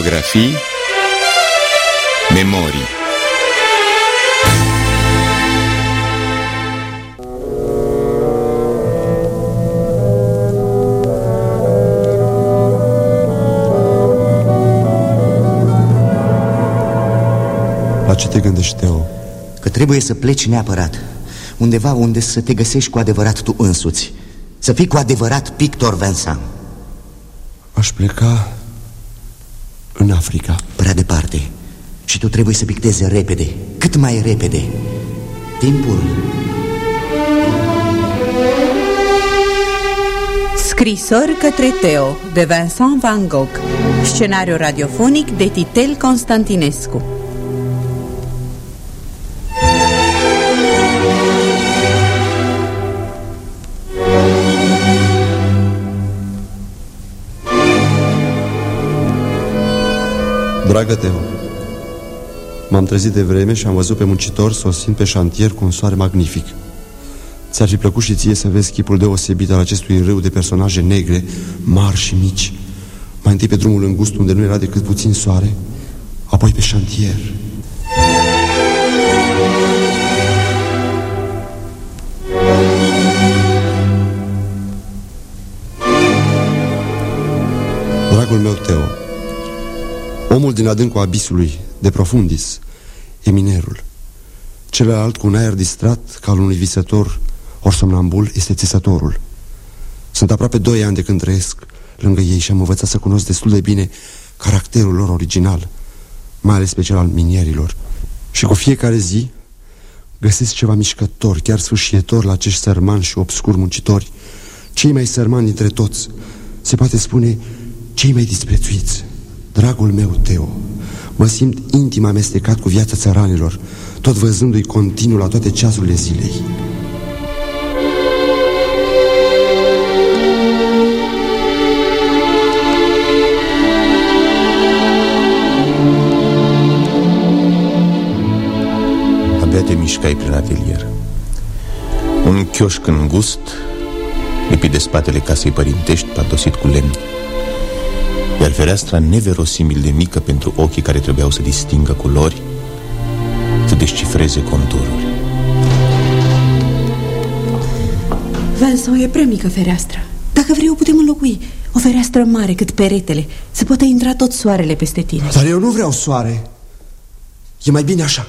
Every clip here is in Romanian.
Biografii Memorii. La ce te gândești, Teo? Că trebuie să pleci neapărat. Undeva unde să te găsești cu adevărat tu însuți. Să fii cu adevărat Pictor Vincent Aș pleca în Africa. Prea departe. Și tu trebuie să pictezi repede Cât mai repede. Timpul. Scrisori către Teo de Vincent Van Gogh. Scenariu radiofonic de Titel Constantinescu Dragă Teo M-am trezit de vreme și am văzut pe muncitor sosind pe șantier cu un soare magnific. Ți-ar fi plăcut și ție să vezi chipul deosebit al acestui râu de personaje negre, mari și mici. Mai întâi pe drumul îngust unde nu era decât puțin soare Apoi pe șantier. Dragul meu Teo Omul din adâncul abisului, de profundis, e minerul. Celălalt cu un aer distrat ca al unui visător Ori somnambul este țesătorul. Sunt aproape doi ani de când trăiesc lângă ei Și am învățat să cunosc destul de bine caracterul lor original Mai ales pe cel al minierilor. Și cu fiecare zi găsesc ceva mișcător Chiar sfârșietor la acești sărmani și obscuri muncitori. Cei mai sărmani dintre toți Se poate spune cei mai disprețuiți Dragul meu, Teo Mă simt intim amestecat cu viața țăranilor Tot văzându-i continuu la toate ceasurile zilei. Abia te mișcai prin atelier. Un chioșc îngust Lipit de spatele casei părintești Padosit cu lemn iar fereastra neverosimil de mică pentru ochii care trebuiau să distingă culori, să descifreze contururi. Vincent, e prea mică fereastra. Dacă vrei o putem înlocui. O fereastră mare cât peretele. Să poată intra tot soarele peste tine. Dar eu nu vreau soare. E mai bine așa.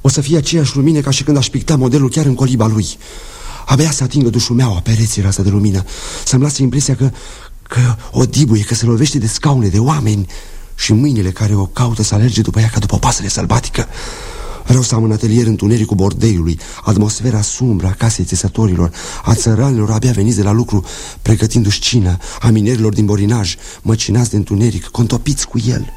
O să fie aceeași lumină ca și când aș picta modelul chiar în coliba lui. Abia să atingă dușumeaua pereții asta de lumină. Să-mi lasă impresia că, că o dibuie, că se lovește de scaune, de oameni Și mâinile care o caută să alerge după ea ca după o pasăre sălbatică. Vreau să am în atelier întunericul bordeiului Atmosfera sumbră a casei țesătorilor A țăranilor abia veniți de la lucru Pregătindu-și cină A minerilor din borinaj Măcinați de întuneric, contopiți cu el.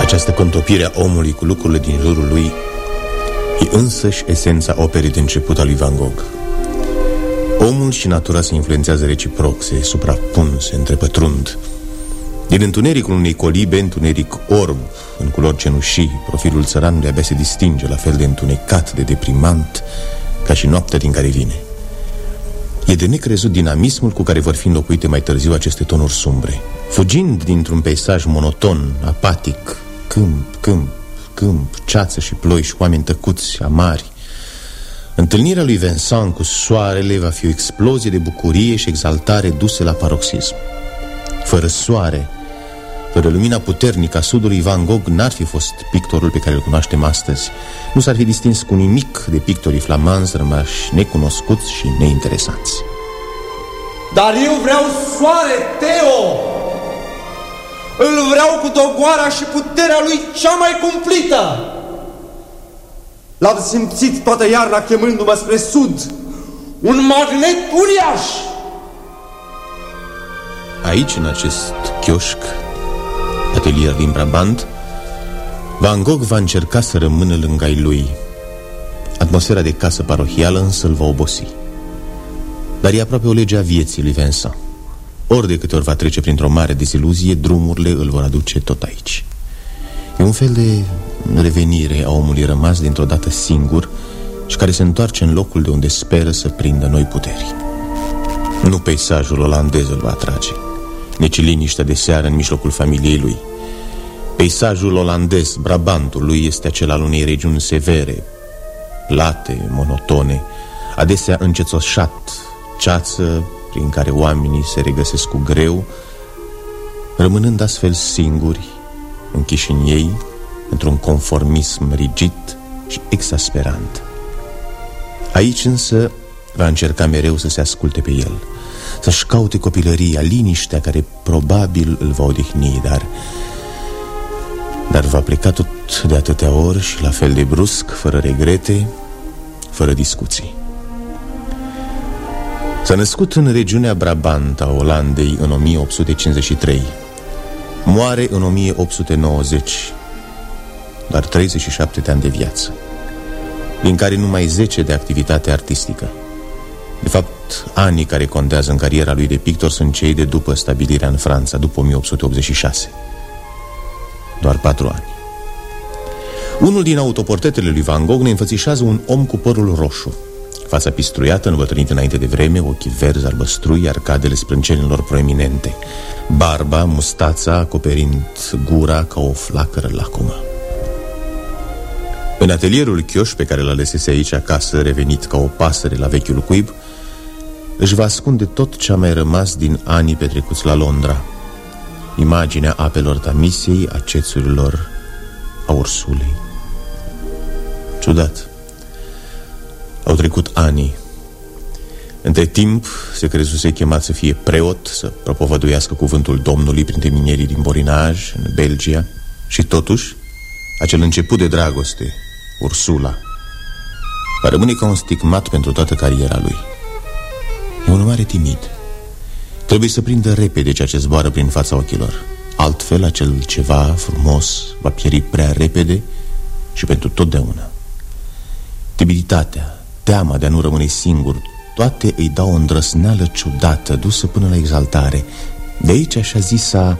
Această contopire a omului cu lucrurile din jurul lui E însăși esența operii de început a lui Van Gogh. Omul și natura se influențează reciproc, se suprapun, se întrepătrund. Din întunericul unei colibe, întuneric orb, în culori cenușii Profilul țăranului abia se distinge, la fel de întunecat, de deprimant Ca și noaptea din care vine. E de necrezut dinamismul cu care vor fi înlocuite mai târziu aceste tonuri sumbre. Fugind dintr-un peisaj monoton, apatic, câmp, câmp, câmp, ceață și ploi și oameni tăcuți, amari. Întâlnirea lui Vincent cu soarele va fi o explozie de bucurie și exaltare duse la paroxism. Fără soare, fără lumina puternică a sudului Van Gogh n-ar fi fost pictorul pe care îl cunoaștem astăzi. Nu s-ar fi distins cu nimic de pictorii flamanzi rămași necunoscuți și neinteresanți Dar eu vreau soare, Teo! Îl vreau cu dogoara și puterea lui cea mai cumplită! L-am simțit toată iarna chemându-mă spre sud. Un magnet uriaș! Aici, în acest chioșc, atelier din Brabant, Van Gogh va încerca să rămână lângă ai lui. Atmosfera de casă parohială însă îl va obosi. Dar e aproape o lege a vieții lui Vincent. Ori de câte ori va trece printr-o mare desiluzie, drumurile îl vor aduce tot aici. E un fel de revenire a omului rămas dintr-o dată singur și care se întoarce în locul de unde speră să prindă noi puteri. Nu peisajul olandez îl va atrage, nici liniștea de seară în mijlocul familiei lui. Peisajul olandez, Brabantul lui, este acela al unei regiuni severe, plate, monotone, adesea încețoșat, ceață prin care oamenii se regăsesc cu greu, rămânând astfel singuri, închiși în ei, într-un conformism rigid și exasperant. Aici însă va încerca mereu să se asculte pe el, să-și caute copilăria, liniștea care probabil îl va odihni, dar... Dar va pleca tot de atâtea ori și la fel de brusc, fără regrete, fără discuții. S-a născut în regiunea Brabant a Olandei în 1853. Moare în 1890, doar 37 de ani de viață, din care numai 10 de activitate artistică. De fapt, anii care contează în cariera lui de pictor sunt cei de după stabilirea în Franța, după 1886. Doar patru ani. Unul din autoportetele lui Van Gogh ne înfățișează un om cu părul roșu, Fața pistruiată, învătrânită înainte de vreme, ochii verzi, albăstrui, arcadele sprâncenilor proeminente. Barba, mustața, acoperind gura ca o flacără lacomă. În atelierul chioș pe care l-a lăsese aici acasă, revenit ca o pasăre la vechiul cuib Își va ascunde tot ce a mai rămas din anii petrecuți la Londra. Imaginea apelor tamisiei, a cețurilor, a ursulei. Ciudat au trecut ani. Între timp se crezuse chemat să fie preot Să propovăduiască cuvântul Domnului Printre minerii din Borinaj, în Belgia. Și totuși, acel început de dragoste, Ursula Va rămâne ca un stigmat pentru toată cariera lui. E un mare timid. Trebuie să prindă repede ceea ce zboară prin fața ochilor. Altfel, acel ceva frumos va pieri prea repede și pentru totdeauna. Timiditatea, teama de a nu rămâne singur. Toate îi dau o îndrăsneală ciudată Dusă până la exaltare. De aici așa zisa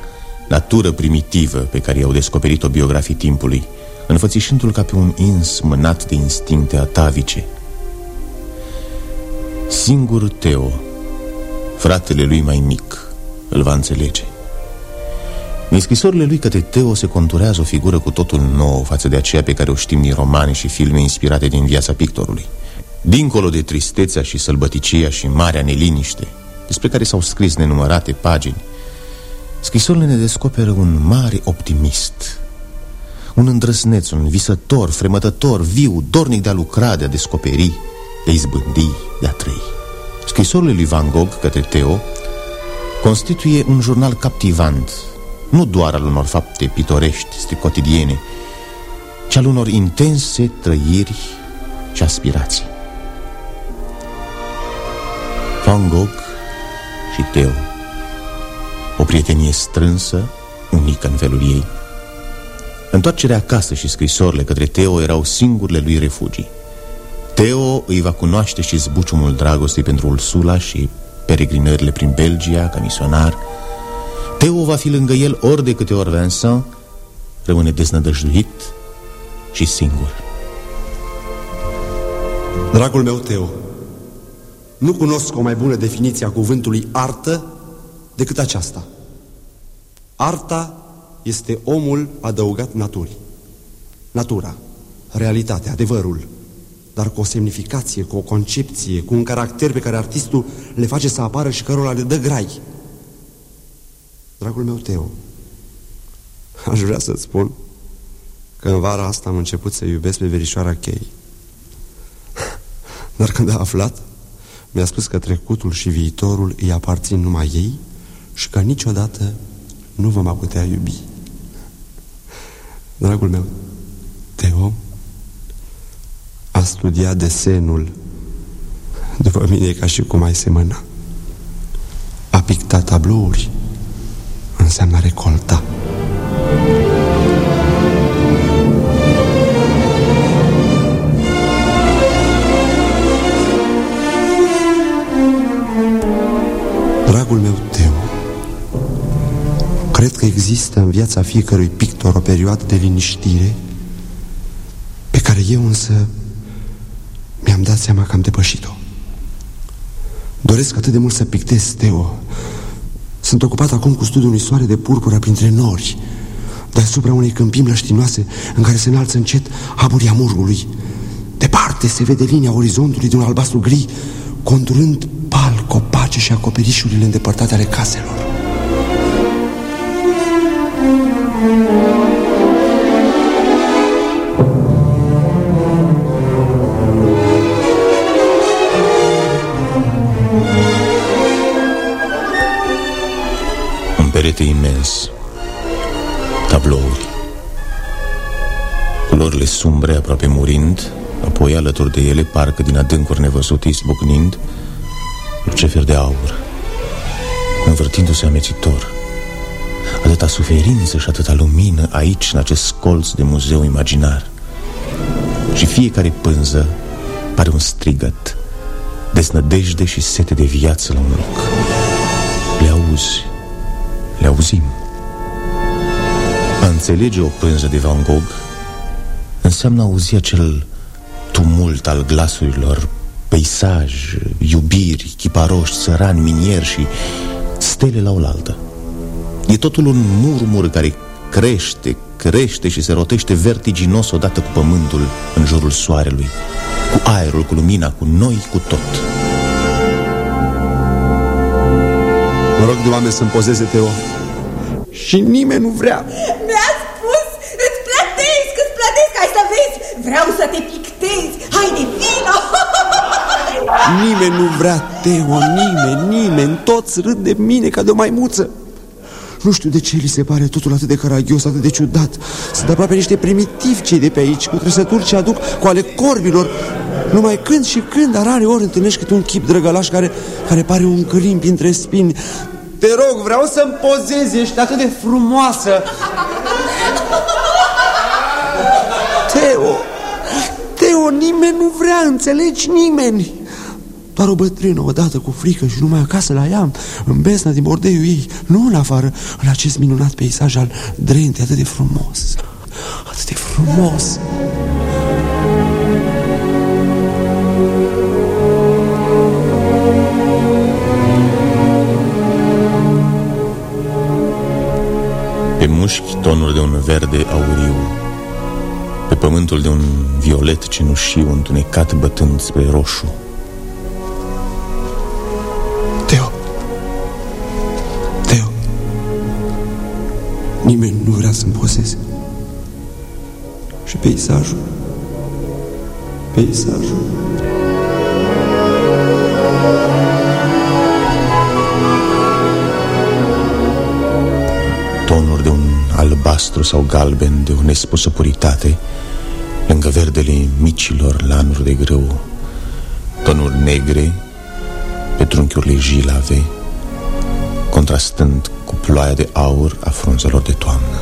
natură primitivă Pe care i-au descoperit-o biografii timpului Înfățișându-l ca pe un ins mânat de instincte atavice. Singur Teo Fratele lui mai mic Îl va înțelege. În scrisorile lui către Teo se conturează o figură cu totul nouă față de aceea pe care o știm din romane și filme inspirate din viața pictorului. Dincolo de tristețea și sălbăticia și marea neliniște Despre care s-au scris nenumărate pagini Scrisorile ne descoperă un mare optimist Un îndrăsneț, un visător, fremătător, viu, dornic de a lucra, de a descoperi, de a izbândi, de a trăi. Scrisorile lui Van Gogh către Teo Constituie un jurnal captivant Nu doar al unor fapte pitorești, cotidiene Ci al unor intense trăiri și aspirații Van Gogh și Teo O prietenie strânsă, unică în felul ei. Întoarcerea acasă și scrisorile către Teo erau singurile lui refugii. Teo îi va cunoaște și zbuciumul dragostei pentru Ursula și peregrinările prin Belgia ca misionar. Teo va fi lângă el ori de câte ori Vincent rămâne deznădăjduit și singur. Dragul meu Teo nu cunosc o mai bună definiție a cuvântului artă decât aceasta. Arta este omul adăugat naturii. Natura, realitatea, adevărul, dar cu o semnificație, cu o concepție, cu un caracter pe care artistul le face să apară și cărora le dă grai. Dragul meu Teo, aș vrea să-ți spun că în vara asta am început să iubesc pe verișoara Chei. Dar când a aflat, mi-a spus că trecutul și viitorul îi aparțin numai ei și că niciodată nu vă mai putea iubi. Dragul meu, Teo a studiat desenul după mine ca și cum ai semăna. A pictat tablouri înseamnă recolta. Dragul meu Teo, cred că există în viața fiecărui pictor o perioadă de liniștire pe care eu însă Mi-am dat seama că am depășit-o. Doresc atât de mult să pictez, Teo. Sunt ocupat acum cu studiul unui soare de purpura printre nori Deasupra unei câmpimi lăștinoase În care se înalță încet aburii amurgului. Departe se vede linia orizontului de un albastru gri Conturând pal copace și acoperișurile îndepărtate ale caselor. Perete imens. Tablouri. Culorile sumbre aproape murind Apoi alături de ele, parcă din adâncuri nevăzute izbucnind Lucefer de aur Învârtindu-se amețitor. Atâta suferință și atâta lumină Aici, în acest colț de muzeu imaginar. Și fiecare pânză Pare un strigăt Desnădejde și sete de viață la un loc. Le auzi le auzim. A înțelege o pânză de Van Gogh Înseamnă auzi acel tumult al glasurilor Peisaj, iubiri, chiparoși, țărani, minieri și stele la oaltă. E totul un murmur care crește, crește și se rotește vertiginos odată cu pământul în jurul soarelui Cu aerul, cu lumina, cu noi, cu tot. Mă rog de oameni să-mi pozeze, Teo Și nimeni nu vrea. Mi-a spus, îți plătesc, îți plătesc, hai să vezi. Vreau să te pictezi, haide, vină Nimeni nu vrea, Teo, nimeni, nimeni. Toți râd de mine ca de o maimuță. Nu știu de ce li se pare totul atât de caragios, atât de ciudat. Sunt aproape niște primitivi cei de pe aici Cu trăsături ce aduc cu ale corbilor. Numai când și când, dar rare ori întâlnești câte un chip drăgălaș care, care pare un grimpi între spini. Te rog, vreau să-mi pozezi, ești atât de frumoasă. Teo, Teo, nimeni nu vrea, înțelegi nimeni doar o bătrână odată cu frică și numai acasă la ea În besna din bordeiul ei Nu în afară În acest minunat peisaj al Drente Atât de frumos. Atât de frumos. Pe mușchi tonuri de un verde auriu Pe pământul de un violet cenușiu Întunecat bătând spre roșu Nimeni nu vrea să-mi poseze. Și peisajul. Peisajul. Tonuri de un albastru sau galben De o nespusă puritate Lângă verdele micilor lanuri de grâu Tonuri negre pe trunchiurile jilave, contrastând cu ploaia de aur a frunzelor de toamnă.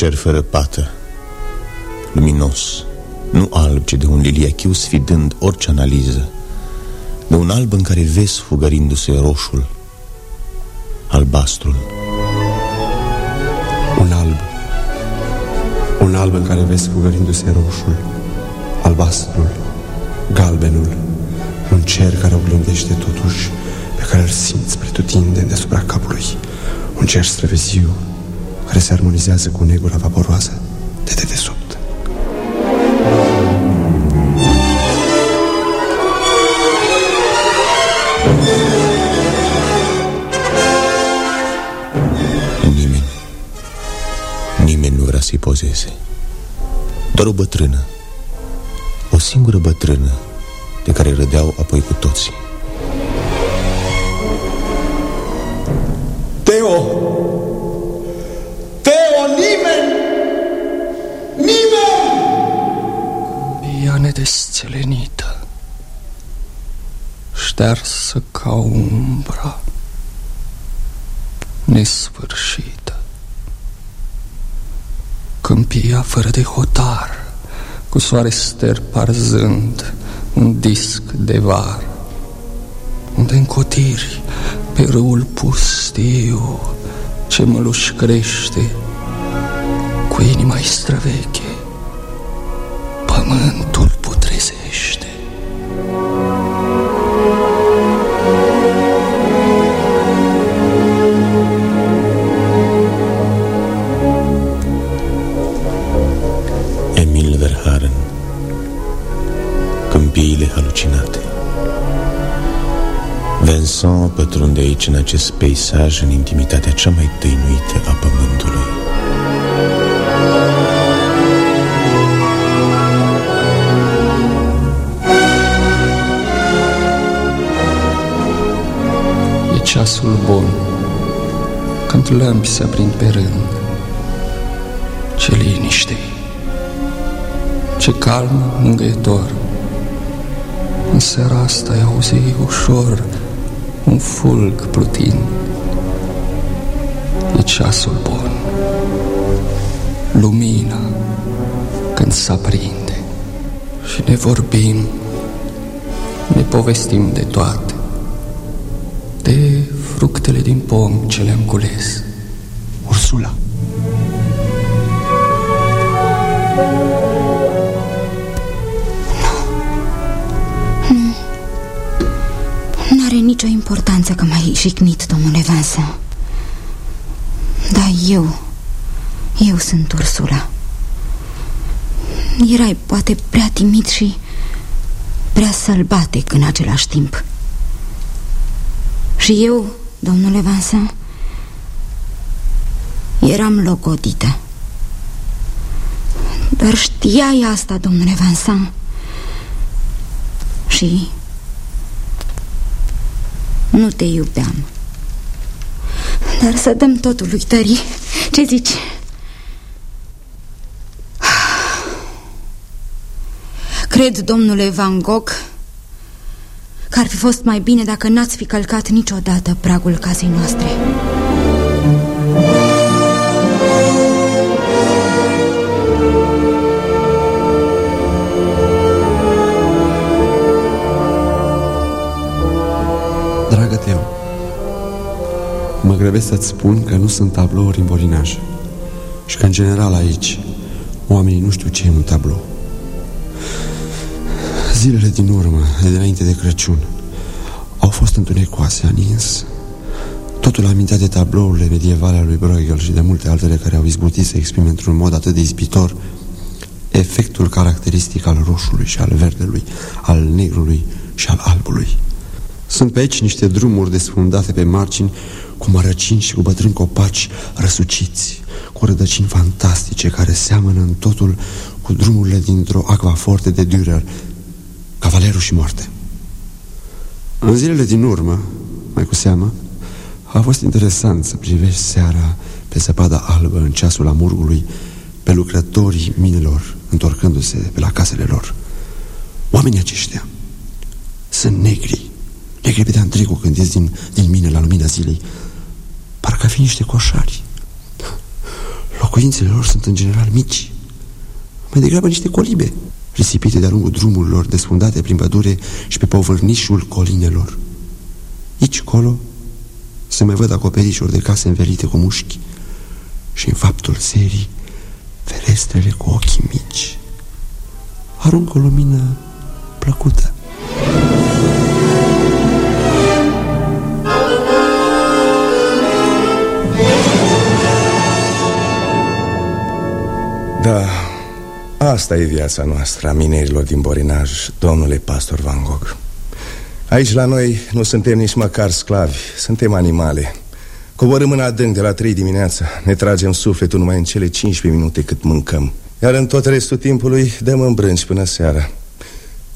Cer fără pată luminos, nu alb, ci de un liliachiu sfidând orice analiză, de un alb în care vezi fugărindu-se roșul, albastrul. Un alb, un alb în care vezi fugărindu-se roșul, albastrul, galbenul, un cer care oglindește totuși, pe care îl simți pretutindeni deasupra capului, un cer străveziu, care se armonizează cu negura vaporoasă de dedesubt. să-i pozeze Doar o bătrână O singură bătrână De care râdeau apoi cu toții Teo! Teo, Ea nedesțelenită Ștearsă ca umbra Nesfârșită. Câmpia fără de hotar Cu soare ster parzând Un disc de var Unde încotiri pe râul pustiu Ce măluș crește Cu inima străveche Pământul aici în acest peisaj În intimitatea cea mai tăinuită a pământului. E ceasul bun Când lămpi se aprind pe rând Ce liniște Ce calm mângâietor În seara asta ai auzi ușor Un fulg plutind E ceasul bun. Lumina Când s-aprinde Și ne vorbim Ne povestim de toate. De fructele din pom ce le-am cules. Ursula. N-are nicio importanță că m-ai jignit, domnule Vincent Da, eu Eu sunt Ursula. Erai poate prea timid și Prea sălbatic în același timp. Și eu, domnule Vincent Eram logodită. Dar știai asta, domnule Vincent Și nu te iubeam. Dar să dăm totul uitării Ce zici? Cred, domnule Van Gogh Că ar fi fost mai bine dacă n-ați fi călcat niciodată pragul casei noastre grăbesc să-ți spun că nu sunt tablouri în bolinaj Și că în general aici Oamenii nu știu ce e un tablou. Zilele din urmă, de dinainte de Crăciun Au fost întunecoase, anins. Totul amintea de tablourile medievale ale lui Bruegel Și de multe altele care au izbutit să exprime într-un mod atât de izbitor Efectul caracteristic al roșului și al verdelui Al negrului și al albului Sunt pe aici niște drumuri desfundate pe margini Cu mărăcini și cu bătrâni copaci răsuciți Cu rădăcini fantastice care seamănă în totul Cu drumurile dintr-o acvaforte de Dürer Cavalerul și moarte. În zilele din urmă, mai cu seamă A fost interesant să privești seara Pe zăpada albă în ceasul amurgului Pe lucrătorii minelor Întorcându-se pe la casele lor. Oamenii aceștia Sunt negri Negri pe de întregul când ies din, din mine la lumina zilei Parcă fi niște coșari Locuințele lor sunt în general mici Mai degrabă niște colibe risipite de-a lungul drumurilor desfundate prin pădure și pe povârnișul colinelor. Aici, colo, se mai văd acoperișuri de case învelite cu mușchi și în faptul serii ferestrele cu ochii mici aruncă o lumină plăcută. Da, asta e viața noastră a minerilor din Borinaj, domnule pastor Van Gogh. Aici la noi nu suntem nici măcar sclavi, suntem animale. Coborâm în adânc de la 3 dimineața Ne tragem sufletul numai în cele 15 minute cât mâncăm. Iar în tot restul timpului dăm în brânci până seara.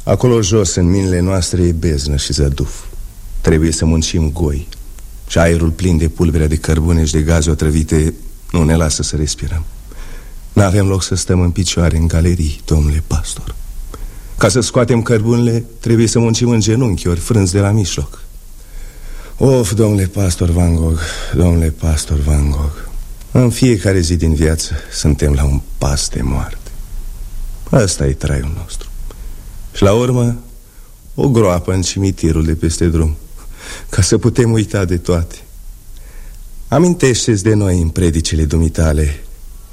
Acolo jos, în minele noastre, e beznă și zăduf. Trebuie să muncim goi. Și aerul plin de pulbere de cărbune și de gaze otrăvite Nu ne lasă să respirăm N-avem loc să stăm în picioare în galerii, domnule pastor. Ca să scoatem cărbunele, trebuie să muncim în genunchi Ori frânți de la mijloc. Of, domnule pastor Van Gogh, domnule pastor Van Gogh În fiecare zi din viață suntem la un pas de moarte. Ăsta e traiul nostru. Și la urmă, o groapă în cimitirul de peste drum Ca să putem uita de toate. Amintește-ți de noi în predicile dumitale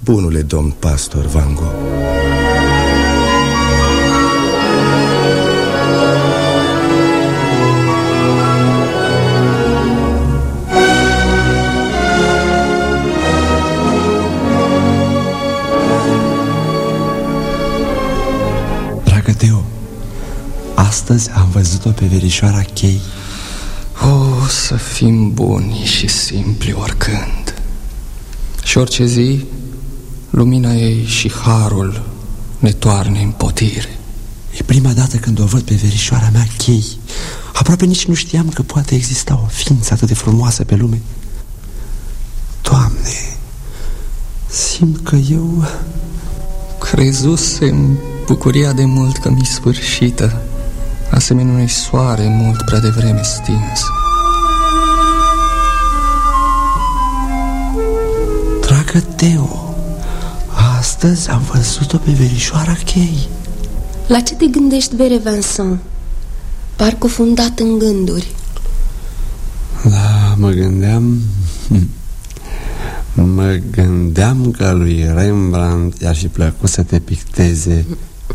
Bunule domn pastor Van Gogh. Astăzi am văzut-o pe verișoara chei. O, să fim buni și simpli oricând. Și orice zi, lumina ei și harul ne toarne în potire. E prima dată când o văd pe verișoara mea chei. Aproape nici nu știam că poate exista o ființă atât de frumoasă pe lume. Doamne, simt că eu... Crezusem bucuria de mult că mi sfârșită asemenea unui soare mult prea devreme stins. Dragă Teo, astăzi am văzut-o pe verișoara chei. La ce te gândești, Vere Vincent? Parcă fundat în gânduri. Da, mă gândeam... Mă gândeam că lui Rembrandt i-ar fi plăcut să te picteze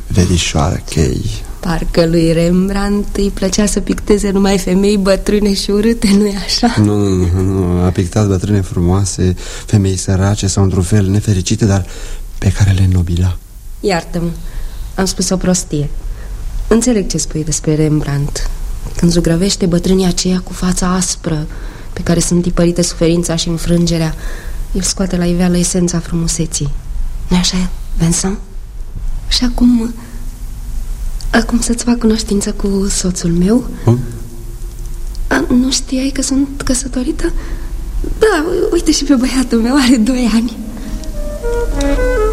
verișoara chei. Parcă lui Rembrandt îi plăcea să picteze numai femei bătrâne și urâte, nu-i așa? Nu, nu, nu, a pictat bătrâne frumoase, femei sărace sau într-un fel nefericite, dar pe care le nobila Iartă-mă, am spus o prostie Înțeleg ce spui despre Rembrandt Când zugrăvește bătrânii aceia cu fața aspră Pe care sunt tipărite suferința și înfrângerea El scoate la iveală esența frumuseții nu așa, Vincent? Și acum Acum să-ți fac cunoștință cu soțul meu hmm? A, Nu știai că sunt căsătorită? Da, uite și pe băiatul meu, are doi ani Cât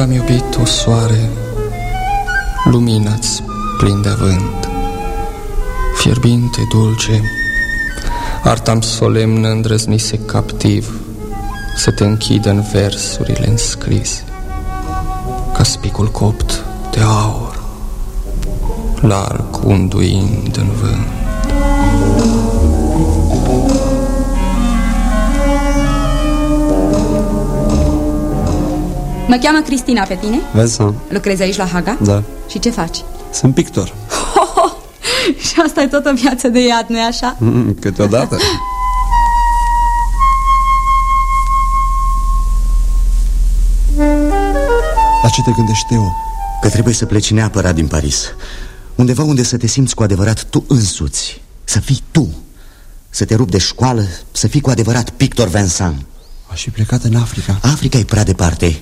am iubit o soare, lumina-ți plin de avânt Fierbinte, dulce, artam solemnă îndrăznise captiv să te închidă în versurile înscrise Ca spicul copt de aur Larg unduind în vânt Mă cheamă Cristina pe tine? Vezi Lucrezi aici la Haga? Da Și ce faci? Sunt pictor oh, Și asta e tot o viață de iad, nu-i așa? Mm, câteodată La ce te gândești, Teo? Că trebuie să pleci neapărat din Paris Undeva unde să te simți cu adevărat tu însuți Să fii tu Să te rupi de școală Să fii cu adevărat pictor Vincent Aș fi plecat în Africa Africa e prea departe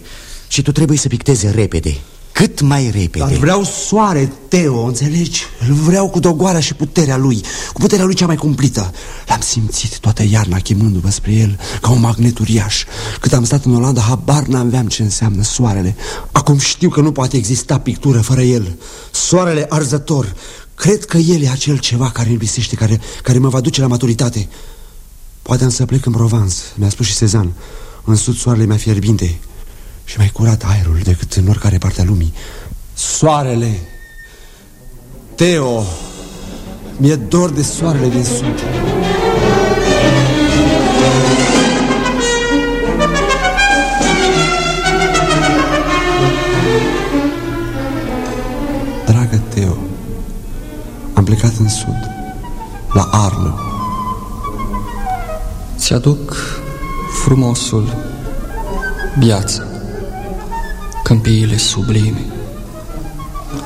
Și tu trebuie să pictezi repede cât mai repede. Dar vreau soare, Teo, înțelegi? Îl vreau cu dogoarea și puterea lui Cu puterea lui cea mai cumplită. L-am simțit toată iarna chemându-mă spre el Ca un magnet uriaș. Cât am stat în Olanda, habar n-aveam ce înseamnă soarele. Acum știu că nu poate exista pictură fără el. Soarele arzător. Cred că el e acel ceva care îl bisește care, care mă va duce la maturitate. Poate am să plec în Provence Mi-a spus și Sezan. În sud soarele mi-a fierbinte și mai curat aerul decât în oricare parte a lumii. Soarele! Teo! Mi-e dor de soarele din sud. Dragă Teo, am plecat în sud, la Arlă. Ți-aduc frumosul, viața câmpiile sublime,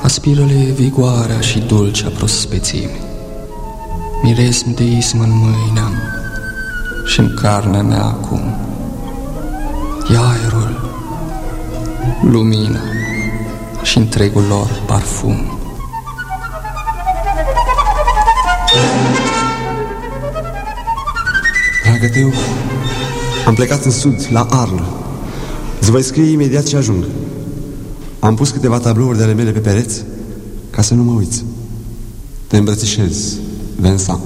Aspiră-le vigoarea și dulcea prospețime. Mirezm de ism în mâine am și în carnea mea acum. E aerul, lumina și întregul lor parfum. Dragă Teo, am plecat în sud, la Arl. Îți voi scrie imediat ce ajung. Am pus câteva tablouri de ale mele pe pereți ca să nu mă uiți. Te îmbrățișez, Vincent.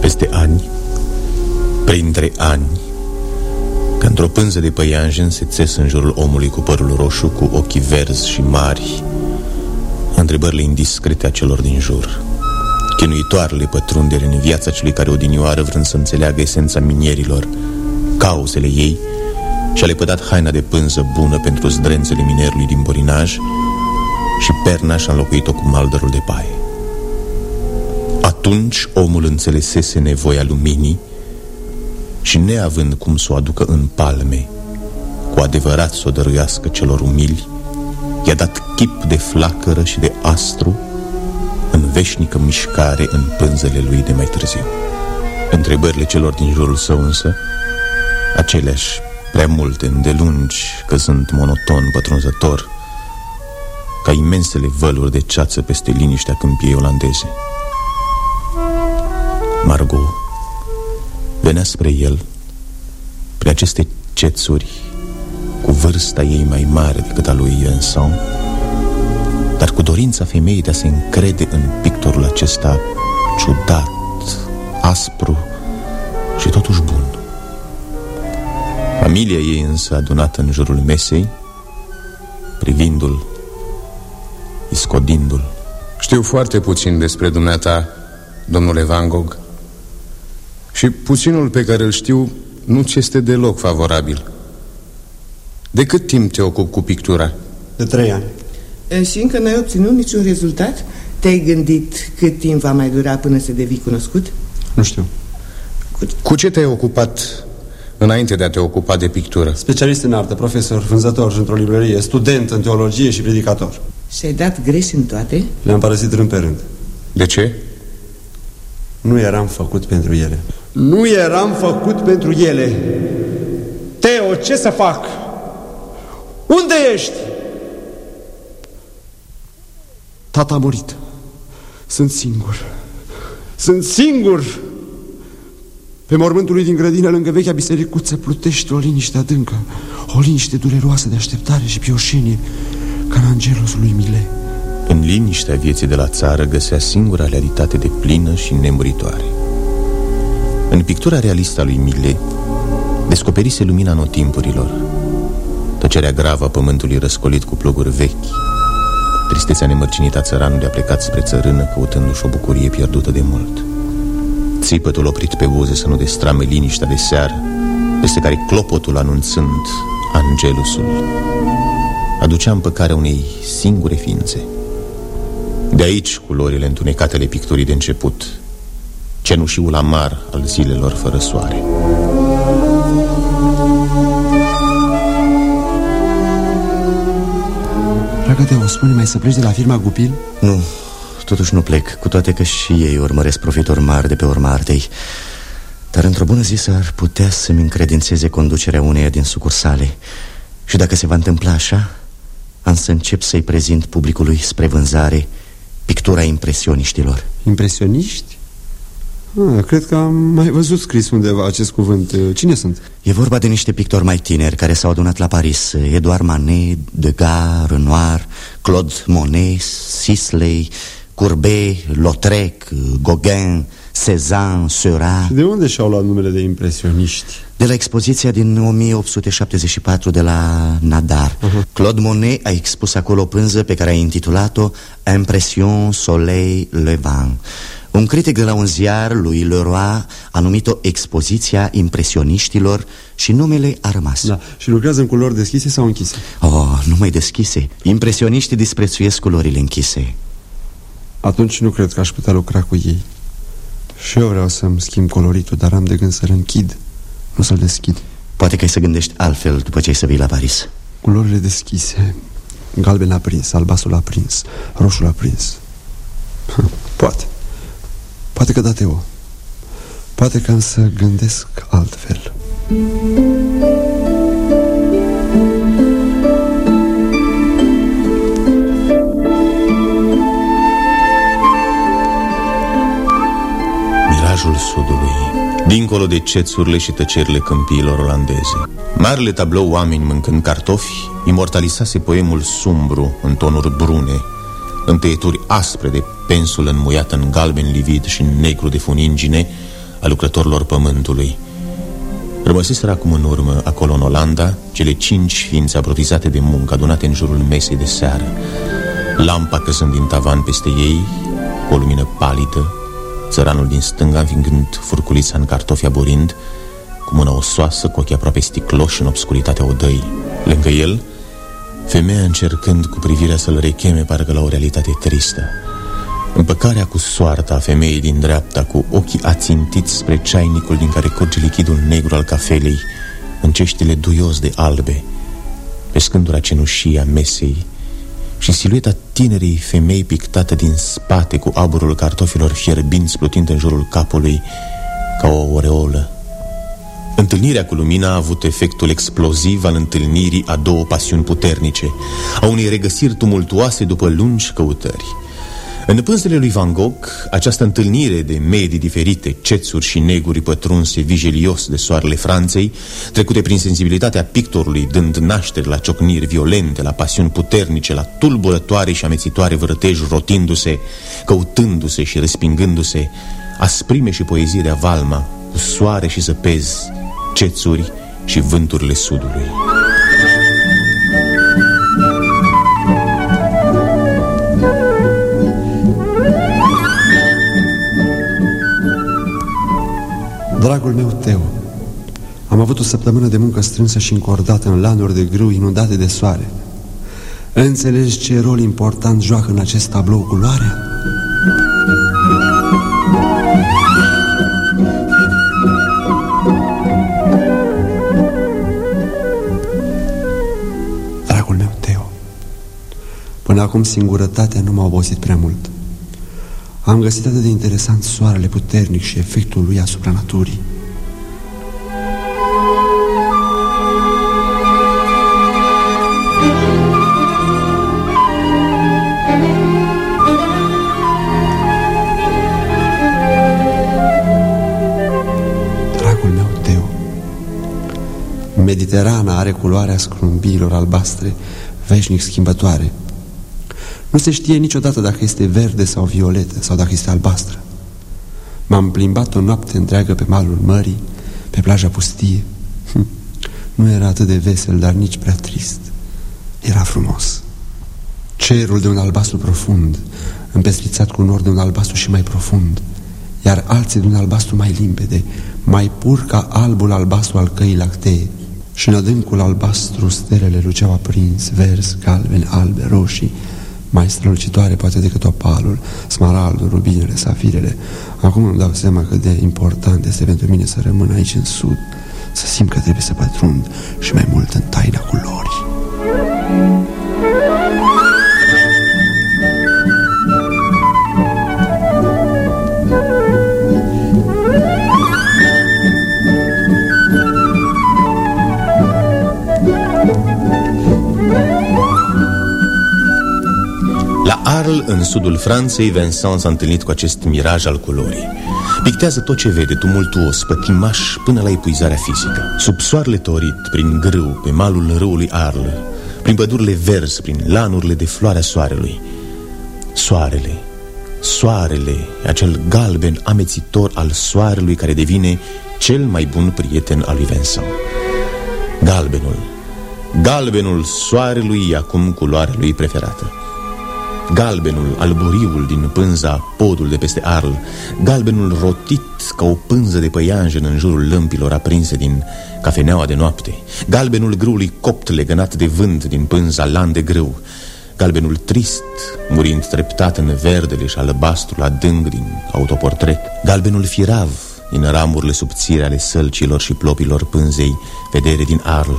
Peste ani, printre ani, ca într-o pânză de păianjen se țes în jurul omului cu părul roșu, cu ochii verzi și mari, întrebările indiscrete a celor din jur. Chinuitoarele pătrundere în viața celui care odinioară vrând să înțeleagă esența minierilor, cauzele ei și a lepădat haina de pânză bună pentru zdrențele minerului din borinaj și perna și-a înlocuit-o cu maldărul de paie. Atunci omul înțelesese nevoia luminii și neavând cum să o aducă în palme, cu adevărat să o dăruiască celor umili, i-a dat chip de flacără și de astru în veșnică mișcare în pânzele lui de mai târziu. Întrebările celor din jurul său însă, aceleași, prea multe, îndelungi, căzând monoton, pătrunzător, ca imensele văluri de ceață peste liniștea câmpiei olandeze. Margot venea spre el, prin aceste cețuri, cu vârsta ei mai mare decât a lui Vincent, dar cu dorința femeii de a se încrede în pictorul acesta ciudat, aspru și totuși bun. Familia ei însă adunată în jurul mesei, privindu-l, iscodindu-l. Știu foarte puțin despre dumneata, domnule Van Gogh, și puținul pe care îl știu nu ți este deloc favorabil. De cât timp te ocupi cu pictura? De trei ani. Și încă n-ai obținut niciun rezultat? Te-ai gândit cât timp va mai dura până să devii cunoscut? Nu știu. Cu, cu ce te-ai ocupat înainte de a te ocupa de pictură? Specialist în artă, profesor, vânzător într-o librărie, student în teologie și predicator. Și-ai dat greș în toate? Le-am părăsit rând pe rând. De ce? Nu eram făcut pentru ele. Nu eram făcut pentru ele. Teo, ce să fac? Unde ești? Tata a murit. Sunt singur. Sunt singur. Pe mormântul lui din grădină, lângă vechea bisericuță, plutește o liniște adâncă, o liniște dureroasă de așteptare și pioșenie, ca în angelul lui Mile. În liniștea vieții de la țară găsea singura realitate de plină și nemuritoare. În pictura realistă a lui Mile descoperise lumina notimpurilor, tăcerea gravă a pământului răscolit cu pluguri vechi, tristețea nemărcinită a țăranului a plecat spre țărână căutându-și o bucurie pierdută de mult. Țipătul oprit pe buze să nu destrame liniștea de seară, peste care clopotul anunțând angelusul, aducea împăcarea unei singure ființe. De aici culorile întunecate ale picturii de început, cenușiul amar al zilelor fără soare. Dragă Teo, spune mai să pleci de la firma Gupil? Nu, totuși nu plec, cu toate că și ei urmăresc profituri mari de pe urma artei. Dar într-o bună zi s-ar putea să-mi încredințeze conducerea uneia din sucursale. Și dacă se va întâmpla așa, am să încep să-i prezint publicului spre vânzare pictura impresioniștilor. Impresioniști? Ah, cred că am mai văzut scris undeva acest cuvânt. Cine sunt? E vorba de niște pictori mai tineri care s-au adunat la Paris. Edouard Manet, Degas, Renoir, Claude Monet, Sisley, Courbet, Lautrec, Gauguin, Cézanne, Seurat. Și de unde și-au luat numele de impresioniști? De la expoziția din 1874 de la Nadar. Uh -huh. Claude Monet a expus acolo o pânză pe care a intitulat-o Impression Soleil Levant. Un critic de la un ziar, lui Leroy, a numit-o expoziția impresioniștilor și numele a rămas. Da, și lucrează în culori deschise sau închise? Oh, nu mai deschise. Impresioniștii disprețuiesc culorile închise. Atunci nu cred că aș putea lucra cu ei Și eu vreau să-mi schimb coloritul Dar am de gând să-l închid Nu să-l deschid Poate că ai să gândești altfel după ce ai să vii la Paris Culorile deschise Galben a prins, albastrul a prins Roșul a prins Poate Poate că da Teo. Poate că am să gândesc altfel. Mirajul Sudului Dincolo de cețurile și tăcerile câmpiilor olandeze Marele tablou oameni mâncând cartofi Imortalisase poemul sumbru în tonuri brune Întăieturi aspre de pensul înmuiat în galben livid și în negru de funingine A lucrătorilor pământului Rămăseseră acum în urmă, acolo în Olanda, cele cinci ființe abrotizate de muncă adunate în jurul mesei de seară. Lampa căzând din tavan peste ei, cu o lumină palidă, țăranul din stânga învingând furculița în cartofi aburind, cu mâna osoasă, cu ochii aproape sticloși în obscuritatea odăii. Lângă el, femeia încercând cu privirea să-l recheme parcă la o realitate tristă. Împăcarea cu soarta a femeii din dreapta Cu ochii ațintiți spre ceainicul din care curge lichidul negru al cafelei În ceștile duios de albe Pe scândura cenușii a mesei Și silueta tinerei femei pictată din spate Cu aburul cartofilor fierbinți plutind în jurul capului Ca o oreolă Întâlnirea cu lumina a avut efectul exploziv al întâlnirii a două pasiuni puternice A unei regăsiri tumultuoase după lungi căutări. În pânzele lui Van Gogh, această întâlnire de medii diferite, cețuri și neguri pătrunse vigilios de soarele Franței, trecute prin sensibilitatea pictorului, dând naștere la ciocniri violente, la pasiuni puternice, la tulburătoare și amețitoare vârteji rotindu-se, căutându-se și respingându-se, asprime și poezie de avalma, cu soare și zăpezi, cețuri și vânturile sudului. Dragul meu Teo, am avut o săptămână de muncă strânsă și încordată în lanuri de grâu inundate de soare. Înțelegi ce rol important joacă în acest tablou culoarea? Până acum singurătatea nu m-a obosit prea mult. Am găsit atât de interesant soarele puternic și efectul lui asupra naturii. Dragul meu, Teo, Mediterana are culoarea scrumbiilor albastre, veșnic schimbătoare, nu se știe niciodată dacă este verde sau violetă sau dacă este albastră. M-am plimbat o noapte întreagă pe malul mării, pe plaja pustie. Hm. Nu era atât de vesel, dar nici prea trist. Era frumos. Cerul de un albastru profund, împestrițat cu nor de un albastru și mai profund, iar alții de un albastru mai limpede, mai pur ca albul albastru al căii lactee. Și în adâncul albastru stelele luceau aprins, vers, galben, albe, roșii, mai strălucitoare poate decât opalul, smaraldul, rubinele, safirele. Acum îmi dau seama cât de important este pentru mine să rămân aici în sud, să simt că trebuie să pătrund și mai mult în taina culorii. În sudul Franței, Vincent s-a întâlnit cu acest miraj al culorii. Pictează tot ce vede, tumultuos, pătimaș până la epuizarea fizică. Sub soarele torit, prin grâu, pe malul râului Arles, prin pădurile verzi, prin lanurile de floarea soarelui. Soarele, soarele, acel galben amețitor al soarelui care devine cel mai bun prieten al lui Vincent. Galbenul, galbenul soarelui e acum culoarea lui preferată. Galbenul, alburiul din pânza, podul de peste Arl. Galbenul rotit ca o pânză de păianjen în jurul lămpilor aprinse din cafeneaua de noapte. Galbenul grâului copt legănat de vânt din pânza lan de grâu. Galbenul trist, murind treptat în verdele și albastrul adânc din autoportret. Galbenul firav, din ramurile subțire ale sălcilor și plopilor pânzei Vedere din Arl.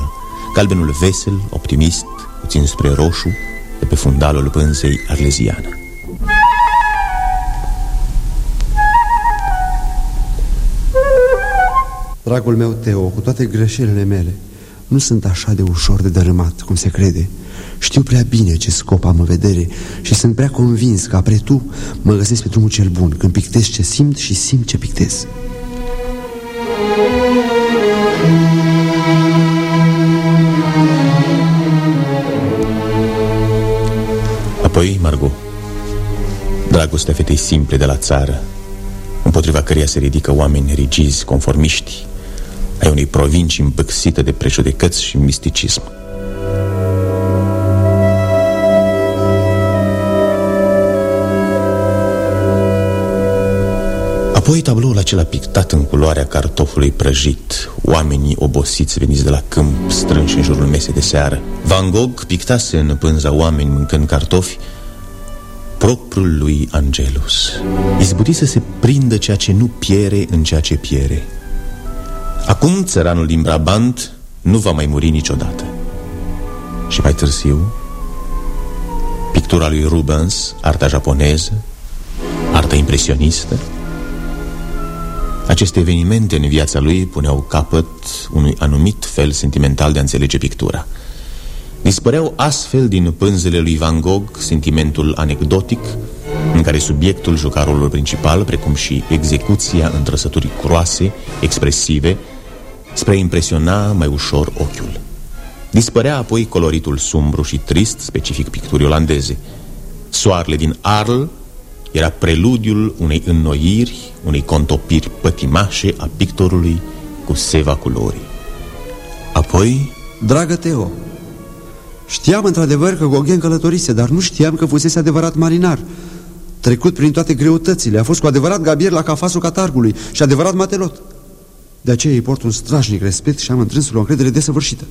Galbenul vesel, optimist, puțin spre roșu De pe fundalul pânzei arleziană Dragul meu, Teo, cu toate greșelile mele Nu sunt așa de ușor de dărâmat, cum se crede. Știu prea bine ce scop am în vedere Și sunt prea convins că apre tu Mă găsesc pe drumul cel bun Când pictez ce simt și simt ce pictez Apoi, Margot Dragostea fetei simple de la țară Împotriva căreia se ridică oameni rigizi, conformiști Ai unei provincii împăxită de prejudecăți și misticism. Apoi tabloul acela pictat în culoarea cartofului prăjit Oamenii obosiți veniți de la câmp strânși în jurul mesei de seară. Van Gogh pictase în pânza oameni mâncând cartofi Propriul lui Angelus. Izbuti să se prindă ceea ce nu piere în ceea ce piere. Acum țăranul din Brabant nu va mai muri niciodată. Și mai târziu Pictura lui Rubens, arta japoneză Arta impresionistă aceste evenimente în viața lui puneau capăt unui anumit fel sentimental de a înțelege pictura. Dispăreau astfel din pânzele lui Van Gogh sentimentul anecdotic, în care subiectul juca rolul principal, precum și execuția în trăsături croase, expresive, spre a impresiona mai ușor ochiul. Dispărea apoi coloritul sumbru și trist, specific picturii olandeze. Soarele din Arles era preludiul unei înnoiri, unei contopiri pătimașe a pictorului cu seva culorii. Apoi... Dragă Teo, știam într-adevăr că Gauguin călătorise, dar nu știam că fusese adevărat marinar. Trecut prin toate greutățile, a fost cu adevărat gabier la cafasul catargului și adevărat matelot. De aceea îi port un strașnic respect și am întrânsul o încredere desăvârșită.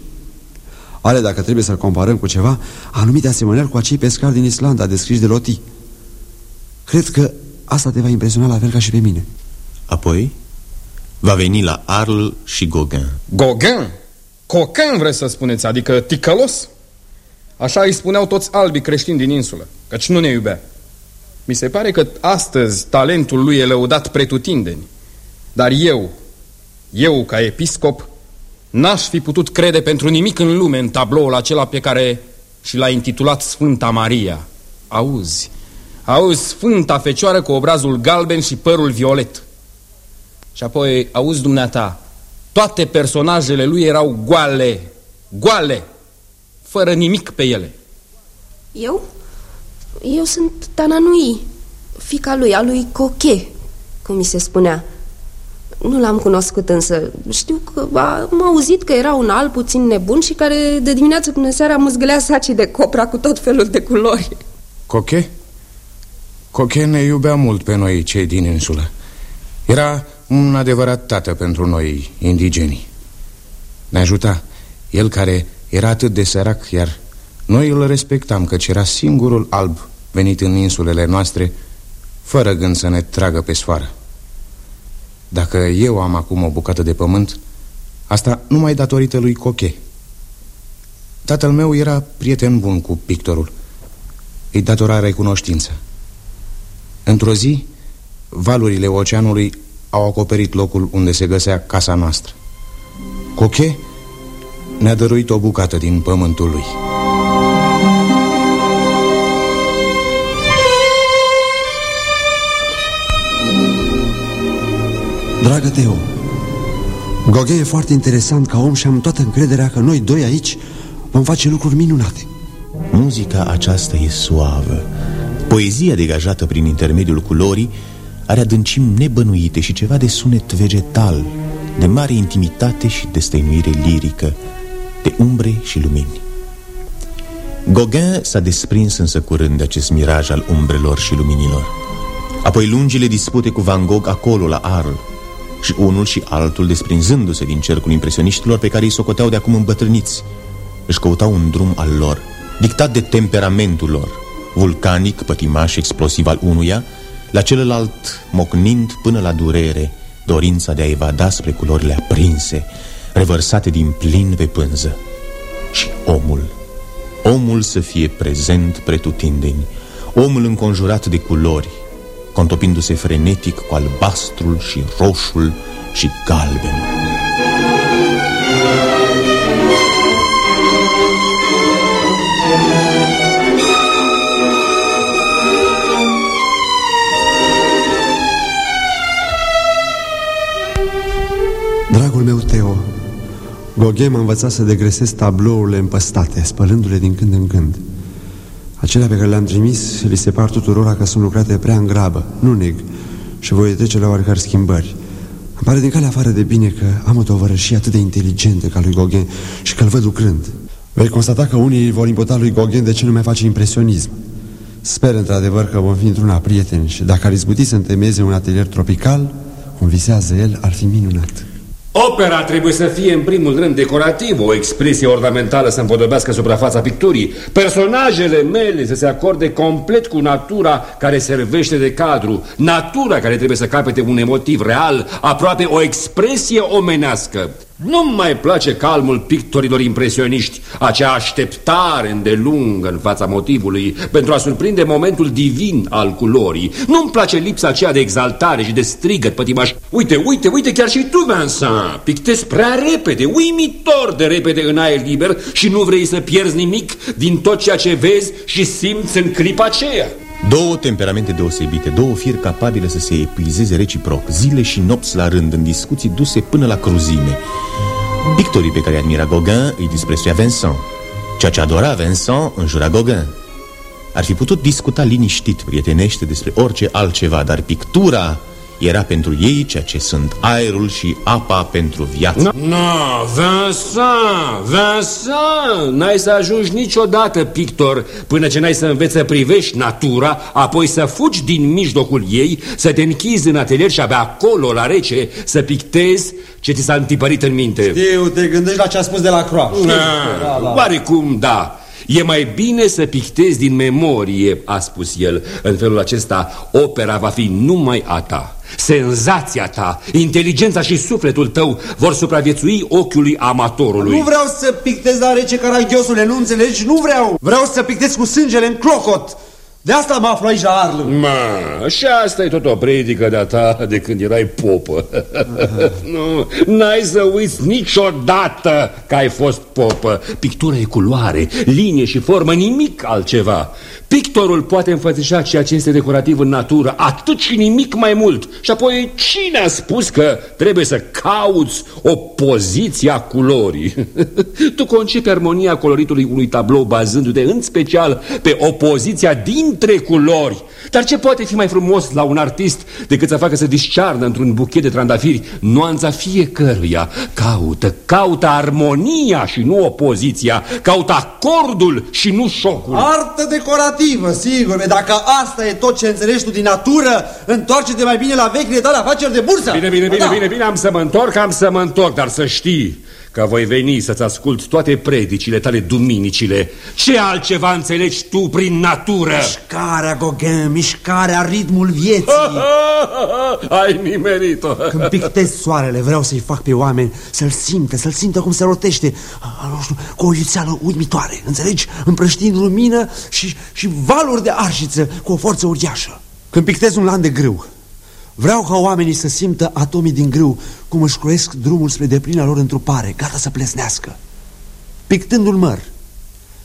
Are, dacă trebuie să-l comparăm cu ceva, anumite asemănări cu acei pescari din Islanda descriși de Loti. Cred că asta te va impresiona la fel ca și pe mine. Apoi va veni la Arl și Gauguin. Gauguin? Coquin vreți să spuneți, adică ticălos? Așa îi spuneau toți albii creștini din insulă, căci nu ne iubea. Mi se pare că astăzi talentul lui e lăudat pretutindeni. Dar eu, eu ca episcop, n-aș fi putut crede pentru nimic în lume în tabloul acela pe care și l-a intitulat Sfânta Maria. Auzi, Auzi Sfânta Fecioară cu obrazul galben și părul violet. Și apoi auzi dumneata, toate personajele lui erau goale, goale, fără nimic pe ele. Eu? Eu sunt Tananui, fica lui, a lui Coche, cum mi se spunea. Nu l-am cunoscut însă. Știu că am auzit că era un alb puțin nebun și care de dimineață până seara măzgălea sacii de copra cu tot felul de culori. Coche? Coche ne iubea mult pe noi, cei din insulă. Era un adevărat tată pentru noi, indigenii. Ne ajuta, el care era atât de sărac, iar noi îl respectam, căci era singurul alb venit în insulele noastre, fără gând să ne tragă pe sfoară. Dacă eu am acum o bucată de pământ, asta numai datorită lui Coche. Tatăl meu era prieten bun cu pictorul. Îi datora recunoștință. Într-o zi, valurile oceanului au acoperit locul unde se găsea casa noastră. Coche ne-a dăruit o bucată din pământul lui. Dragă Teo, Gauguin e foarte interesant ca om și am toată încrederea că noi doi aici vom face lucruri minunate. Muzica aceasta e suavă, Poezia degajată prin intermediul culorii are adâncimi nebănuite și ceva de sunet vegetal, de mare intimitate și destăinuire lirică, de umbre și lumini. Gauguin s-a desprins însă curând de acest miraj al umbrelor și luminilor. Apoi lungile dispute cu Van Gogh acolo, la Arles, și unul și altul desprinzându-se din cercul impresioniștilor pe care îi socoteau de acum îmbătrâniți, își căutau un drum al lor – dictat de temperamentul lor, vulcanic, pătimaș, explosiv al unuia, la celălalt mocnind până la durere dorința de a evada spre culorile aprinse, revărsate din plin pe pânză. Și omul, omul să fie prezent pretutindeni, omul înconjurat de culori, contopindu-se frenetic cu albastrul și roșul și galbenul. Goghe m-a învățat să degresez tablourile împăstate, spălându-le din când în când. Acelea pe care le-am trimis li se par tuturora că sunt lucrate prea în grabă, nu neg, și voi trece la oarecare schimbări. Îmi pare din calea afară de bine că am o tovărășie atât de inteligentă ca lui Goghen și că-l văd lucrând. Vei constata că unii vor imputa lui Goghen de ce nu mai face impresionism. Sper într-adevăr că vom fi într-una prieteni și dacă ar izbuti să întemeieze un atelier tropical, cum visează el, ar fi minunat. Opera trebuie să fie în primul rând decorativă, o expresie ornamentală să împodobească suprafața picturii. Personajele mele să se acorde complet cu natura care servește de cadru. Natura care trebuie să capete un emotiv real, aproape o expresie omenească. Nu mai place calmul pictorilor impresioniști, acea așteptare îndelungă în fața motivului pentru a surprinde momentul divin al culorii. Nu-mi place lipsa aceea de exaltare și de strigăt pătimaș. Uite, uite, uite, chiar și tu, Vincent, pictezi prea repede, uimitor de repede în aer liber și nu vrei să pierzi nimic din tot ceea ce vezi și simți în clipa aceea. Două temperamente deosebite, două firi capabile să se epuizeze reciproc, zile și nopți la rând, în discuții duse până la cruzime. Pictorii pe care admira Gauguin îi disprețuia Vincent. Ceea ce adora Vincent înjura Gauguin. Ar fi putut discuta liniștit, prietenește despre orice altceva, dar pictura era pentru ei ceea ce sunt aerul și apa pentru viață. Nu, no, Vincent, Vincent, n-ai să ajungi niciodată pictor până ce n-ai să înveți să privești natura, apoi să fugi din mijlocul ei, să te închizi în atelier și abia acolo, la rece, să pictezi ce ți s-a întipărit în minte. Știu, te gândești la ce a spus de la Croaș. Da, da, da. Oarecum, da. E mai bine să pictezi din memorie, a spus el. În felul acesta, opera va fi numai a ta. Senzația ta, inteligența și sufletul tău vor supraviețui ochiului amatorului. Nu vreau să pictez la rece caragiosule, nu înțelegi? Nu vreau! Vreau să pictez cu sângele în clocot! De asta mă aflu aici la Arlu. Ma, și asta e tot o predică de-a ta de când erai popă. nu, n-ai să uiți niciodată că ai fost popă. Pictura e culoare, linie și formă, nimic altceva. Pictorul poate înfățișa ceea ce este decorativ în natură, atât și nimic mai mult. Și apoi cine a spus că trebuie să cauți o poziție a culorii? tu concepi armonia coloritului unui tablou bazându-te în special pe opoziția dintre culori. Dar ce poate fi mai frumos la un artist decât să facă să discearnă într-un buchet de trandafiri nuanța fiecăruia? Caută, caută armonia și nu opoziția, caută acordul și nu șocul. Artă decorativă creativă, sigur. Dacă asta e tot ce înțelegi tu din natură, întoarce-te mai bine la vechile tale afaceri de bursă. Bine, bine, bine, da. bine, bine, am să mă întorc, am să mă întorc, dar să știi că voi veni să-ți ascult toate predicile tale duminicile. Ce altceva înțelegi tu prin natură? Mișcarea, Gauguin, mișcarea, ritmul vieții. Ai nimerit-o. Când pictez soarele, vreau să-i fac pe oameni să-l simtă, să-l simtă cum se rotește, nu știu, cu o iuțeală uimitoare, înțelegi? Împrăștind lumină și, și valuri de arșiță cu o forță uriașă. Când pictez un lan de grâu, Vreau ca oamenii să simtă atomii din grâu cum își croiesc drumul spre deplina lor întrupare, gata să plesnească. Pictându-l măr,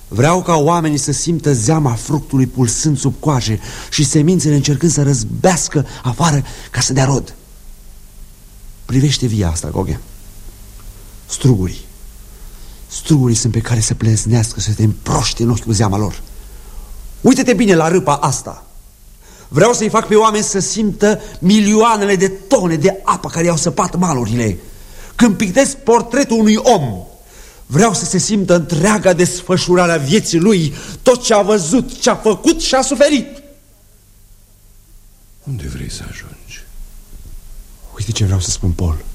vreau ca oamenii să simtă zeama fructului pulsând sub coaje și semințele încercând să răzbească afară ca să dea rod. Privește via asta, Goghe. Strugurii. Strugurii sunt pe care să plesnească, să te împroște în ochi cu zeama lor. Uite-te bine la râpa asta. Vreau să-i fac pe oameni să simtă milioanele de tone de apă care i-au săpat malurile. Când pictez portretul unui om, vreau să se simtă întreaga desfășurare a vieții lui, tot ce a văzut, ce a făcut și a suferit. Unde vrei să ajungi? Uite ce vreau să spun, Paul.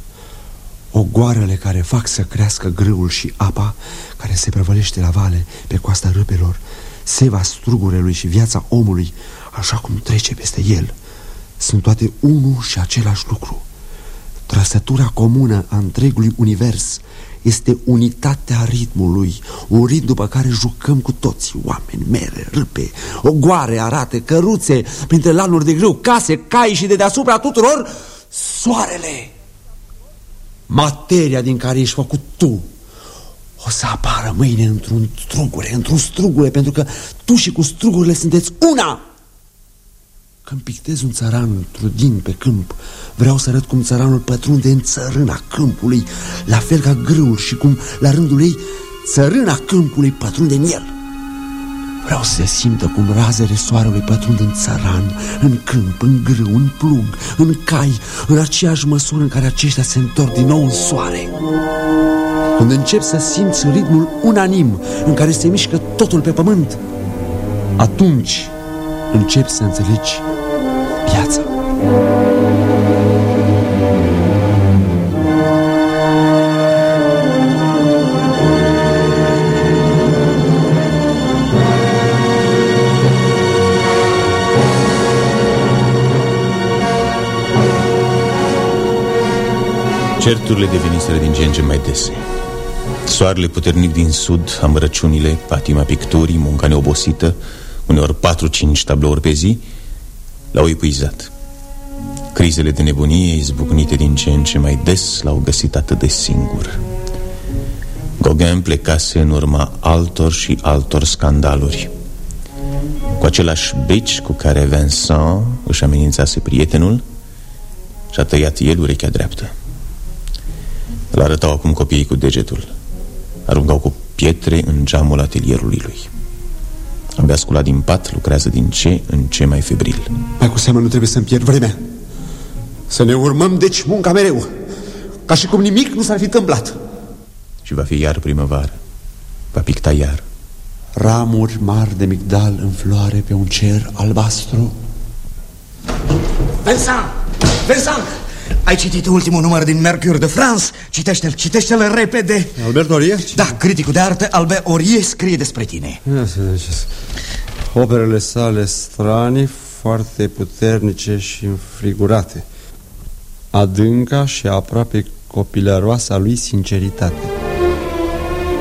Ogoarele care fac să crească grâul și apa Care se prăvălește la vale pe coasta râpelor Seva strugurelui și viața omului Așa cum trece peste el. Sunt toate unul și același lucru. Trăsătura comună a întregului univers este unitatea ritmului Un ritm după care jucăm cu toți. Oameni, mere, râpe, ogoare, arate, căruțe Printre lanuri de grâu, case, cai și de deasupra tuturor Soarele. Materia din care ești făcut tu O să apară mâine într-un strugure, într-un strugure Pentru că tu și cu strugurile sunteți una când pictez un țăran trudind pe câmp Vreau să arăt cum țăranul pătrunde în țărâna câmpului La fel ca grâul și cum, la rândul ei, țărâna câmpului pătrunde în el. Vreau să se simtă cum razele soarelui pătrund în țăran, în câmp, în grâu, în plug, în cai În aceeași măsură în care aceștia se întorc din nou în soare. Când încep să simți ritmul unanim în care se mișcă totul pe pământ Atunci începi să înțelegi viața. Certurile deveniseră din ce în ce mai dese Soarele puternic din sud, amărăciunile, patima picturii, munca neobosită Uneori 4-5 tablouri pe zi L-au epuizat. Crizele de nebunie izbucnite din ce în ce mai des L-au găsit atât de singur. Gauguin plecase în urma altor și altor scandaluri. Cu același bici cu care Vincent își amenințase prietenul Și-a tăiat el urechea dreaptă. Îl arătau acum copiii cu degetul. Aruncau cu pietre în geamul atelierului lui Abia sculat din pat, lucrează din ce în ce mai febril. Mai cu seamă nu trebuie să-mi pierd vremea. Să ne urmăm deci munca mereu. Ca și cum nimic nu s-ar fi întâmplat. Și va fi iar primăvară. Va picta iar. Ramuri mari de migdal în floare pe un cer albastru. Vincent! Vincent! Ai citit ultimul număr din Mercure de France? Citește-l, citește-l repede. Albert Orie? Da, criticul de artă Albert Orie scrie despre tine. Operele sale stranii Foarte puternice și înfrigurate. Adânca și aproape copilăroasa lui sinceritate.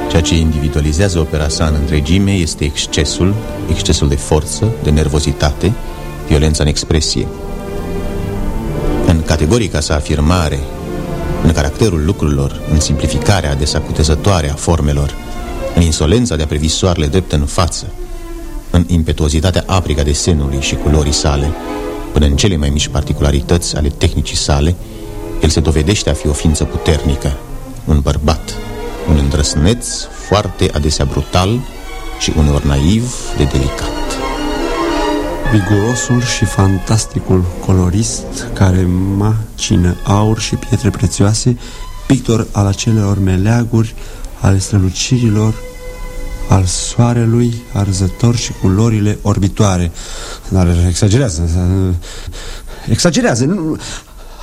Ceea ce individualizează opera sa în întregime este excesul, excesul de forță, de nervozitate, violența în expresie. în categorica sa afirmare, în caracterul lucrurilor, în simplificarea adesea cutezătoare a formelor, în insolența de a privi soarele drept în față, în impetuozitatea apriga desenului și culorii sale, până în cele mai mici particularități ale tehnicii sale, el se dovedește a fi o ființă puternică, un bărbat, un îndrăsneț foarte adesea brutal și uneori naiv de delicat. Vigurosul și fantasticul colorist care macină aur și pietre prețioase, pictor al acelor meleaguri, ale strălucirilor, al soarelui arzător și culorile orbitoare. Dar exagerează. Exagerează. Nu,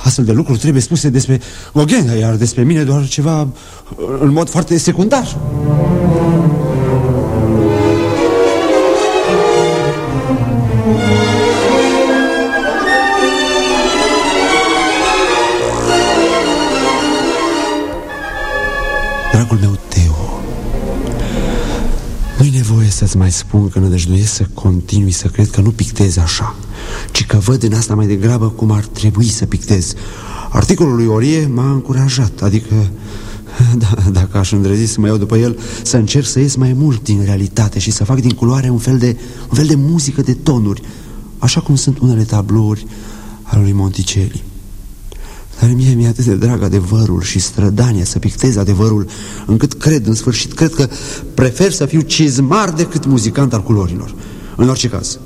astfel de lucruri trebuie spuse despre Gauguin, iar despre mine doar ceva în mod foarte secundar. Să-ți mai spun că nădăjduiesc să continui să cred că nu pictez așa Ci că văd în asta mai degrabă cum ar trebui să pictez. Articolul lui Orie m-a încurajat Adică, da, dacă aș îndrăzi să mă iau după el Să încerc să ies mai mult din realitate Și să fac din culoare un fel de, un fel de muzică de tonuri Așa cum sunt unele tablouri ale lui Monticelli dar mie mi-e atât de drag adevărul și strădania să pictez adevărul Încât cred, în sfârșit, cred că prefer să fiu cizmar decât muzicant al culorilor. În orice caz,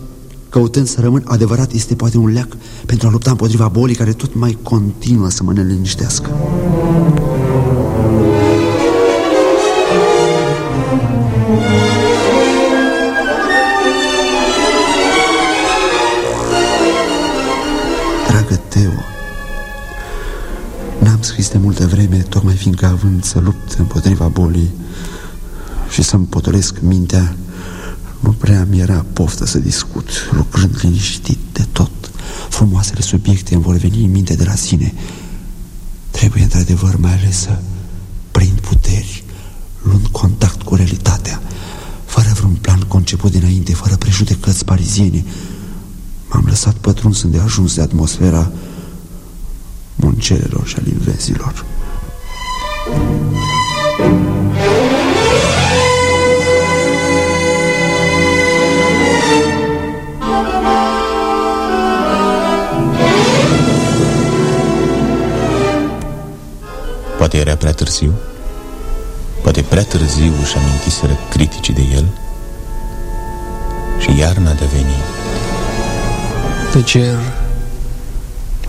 căutând să rămân adevărat este poate un leac Pentru a lupta împotriva bolii care tot mai continuă să mă neliniștească. Dragă Teo N-am scris de multă vreme tot tocmai fiindcă având să lupt împotriva bolii și să-mi potolesc mintea, nu prea mi era poftă să discut, lucrând liniștit de tot. Frumoasele subiecte îmi vor veni în minte de la sine. Trebuie într-adevăr mai ales să prind puteri, luând contact cu realitatea, fără vreun plan conceput dinainte, fără prejudecăți pariziene. M-am lăsat pătruns de ajuns de atmosfera muncelelor și al invezilor. Poate era prea târziu? Poate prea târziu își amintiseră criticii de el? Și iarna de veni Pe ger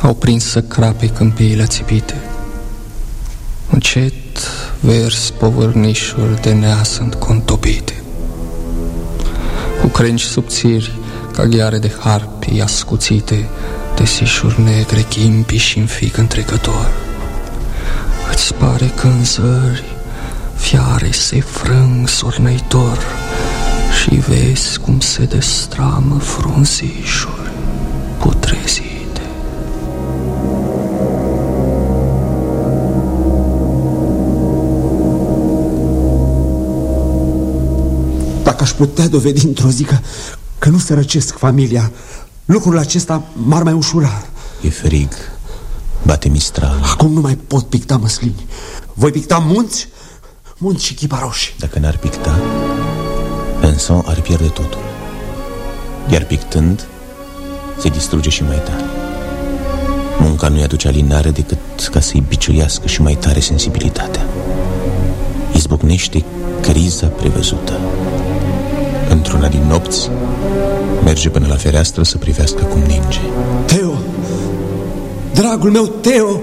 au prins să crape câmpiile țipite. Încet vers povărnișuri de nea sunt contopite. Cu crengi subțiri ca gheare de harpi ascuțite De sișuri negre chimpi și înfic întrecător. Îți pare că în zări fiare se frâng sornăitor Și vezi cum se destramă frunzișuri putrezite. Dacă aș putea dovedi într-o zi că, că nu sărăcesc familia, lucrul acesta m-ar mai ușura. E frig Bate mistral. Acum nu mai pot picta măslini. Voi picta munți, munți și chiparoși. Dacă n-ar picta Vincent ar pierde totul. Iar pictând Se distruge și mai tare. Munca nu-i aduce alinare decât ca să-i biciuiască și mai tare sensibilitatea. Izbucnește criza prevăzută Într-una din nopți Merge până la fereastră să privească cum ninge. Teo! Dragul meu, Teo!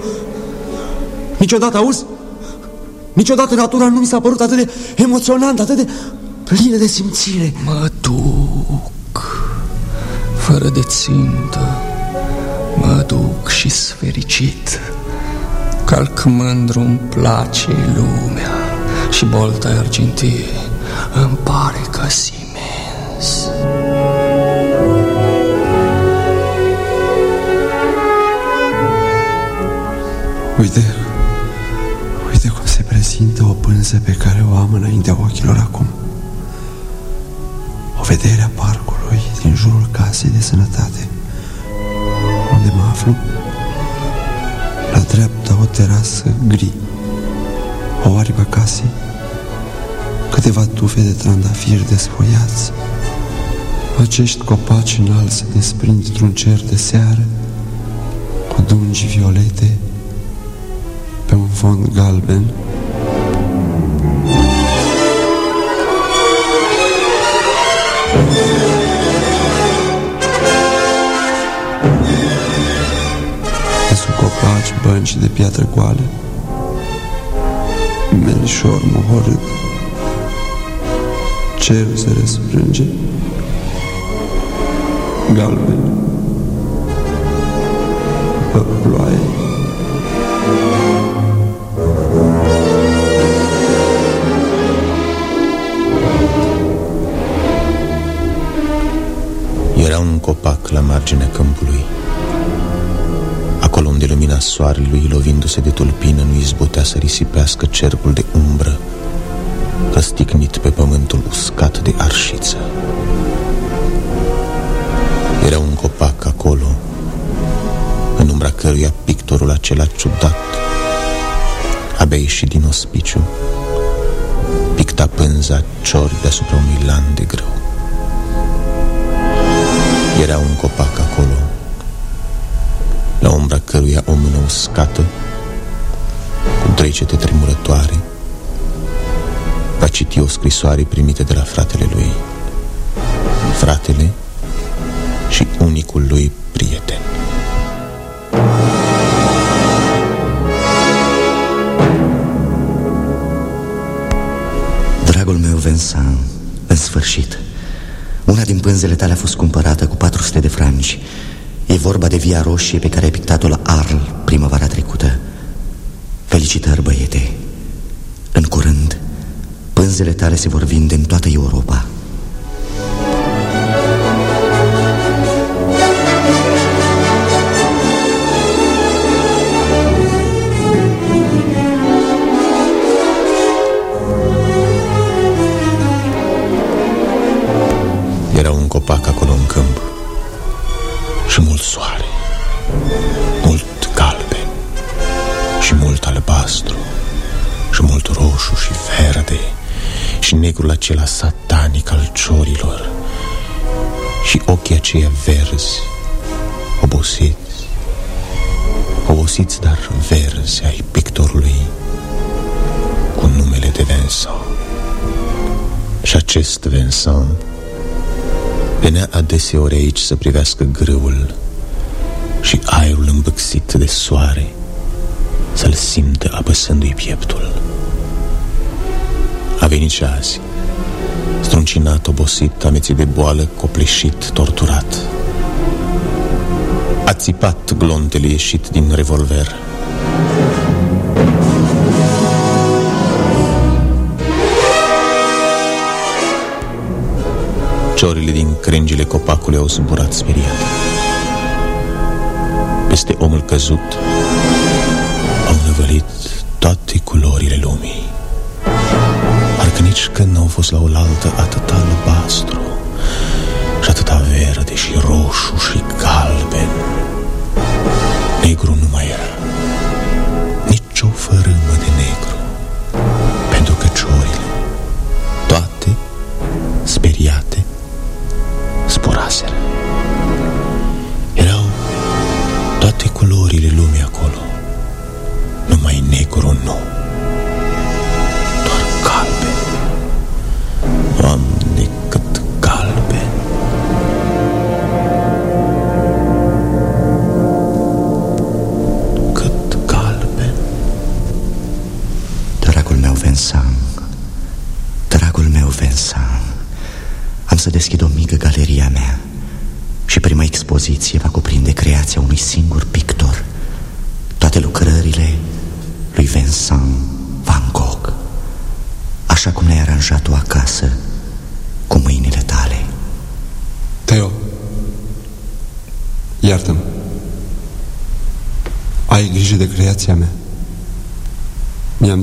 Niciodată, auzi? Niciodată natura nu mi s-a părut atât de emoționant, atât de plină de simțire. Mă duc Fără de țintă. Mă duc și sfericit Calc mândru îmi place lumea Și bolta argintie. Îmi pare că imens Uite, uite cum se prezintă o pânză pe care o am înaintea ochilor acum. O vedere a parcului din jurul casei de sănătate. Unde mă aflu? La dreapta o terasă gri. O aripă casei. Câteva tufe de trandafiri desfoiați. Acești copaci înalți se desprind într-un cer de seară cu dungi violete pe un fond galben. De sub copaci, bănci de piatră goală. Merișor mohorât. Cerul se răsfrânge. Galben. Pe ploaie. Era un copac la marginea câmpului Acolo unde lumina soarelui Lovindu-se de tulpină Nu izbutea să risipească cercul de umbră Răsticnit pe pământul uscat de arșiță Era un copac acolo În umbra căruia pictorul acela ciudat Abia ieșit din ospiciu Picta pânza ciori deasupra unui lan de grâu. Era un copac acolo La umbra căruia o mână uscată Cu trecete tremurătoare Va citi o scrisoare primită de la fratele lui. Fratele și unicul lui prieten. Dragul meu Vincent, în sfârșit Una din pânzele tale a fost cumpărată cu 400 de franci. E vorba de via roșie pe care ai pictat-o la Arl primăvara trecută. Felicitări, băiete! În curând Pânzele tale se vor vinde în toată Europa Și negrul acela satanic al ciorilor Și ochii aceia verzi Obosiți. Obosiți, dar verzi ai pictorului Cu numele de Vincent. Și acest Vincent Venea adeseori aici să privească grâul Și aerul îmbâxit de soare Să-l simtă apăsându-i pieptul. A venit și azi. Struncinat, obosit, amețit de boală, copleșit, torturat. A țipat glontele ieșit din revolver. Ciorile din crengile copacului au zburat speriat. Peste omul căzut nici când n-au fost la oaltă atât albastru Și atâta verde și roșu și galben Negru nu mai era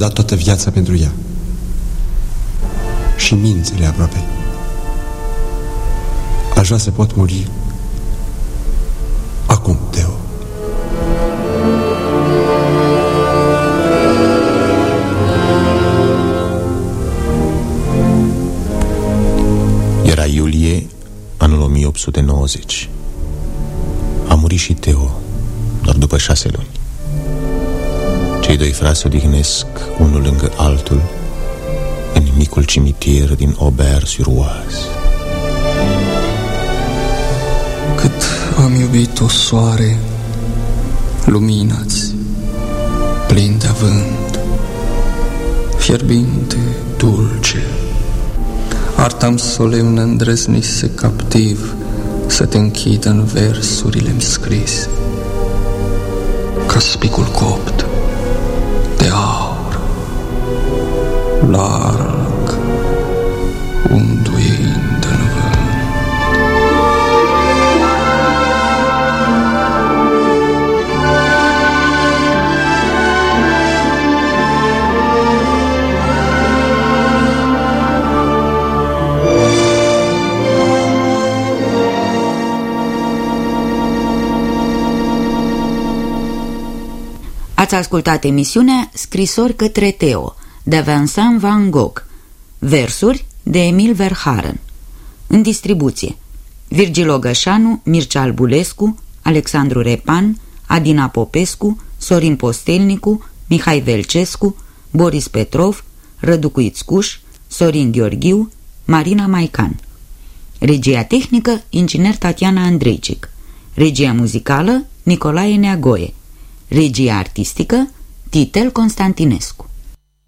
dat toată viața pentru ea. Și mințile aproape. Aș vrea să pot muri Acum, Teo. Era iulie anul 1890 A murit și Teo Doar după șase luni Cei doi frați se odihnesc Unul lângă altul În micul cimitir din Aubert-sur-Oise Cât am iubit o soare Luminați Plin de avânt Fierbinte, dulce. Artam solemn îndrăznise captiv Să te închidă în versurile-mi scrise. Ca spicul copt Larg Unduind în vânt. Ați ascultat emisiunea Scrisori către Teo, de Vincent Van Gogh, versuri de Emil Verharen. În distribuție Virgil Ogășanu, Mircea Albulescu, Alexandru Repan, Adina Popescu, Sorin Postelnicu, Mihai Velcescu, Boris Petrov, Rădu Cuițcuș, Sorin Gheorghiu, Marina Maican. Regia tehnică, inginer Tatiana Andreicic. Regia muzicală, Nicolae Neagoe. Regia artistică, Titel Constantinescu.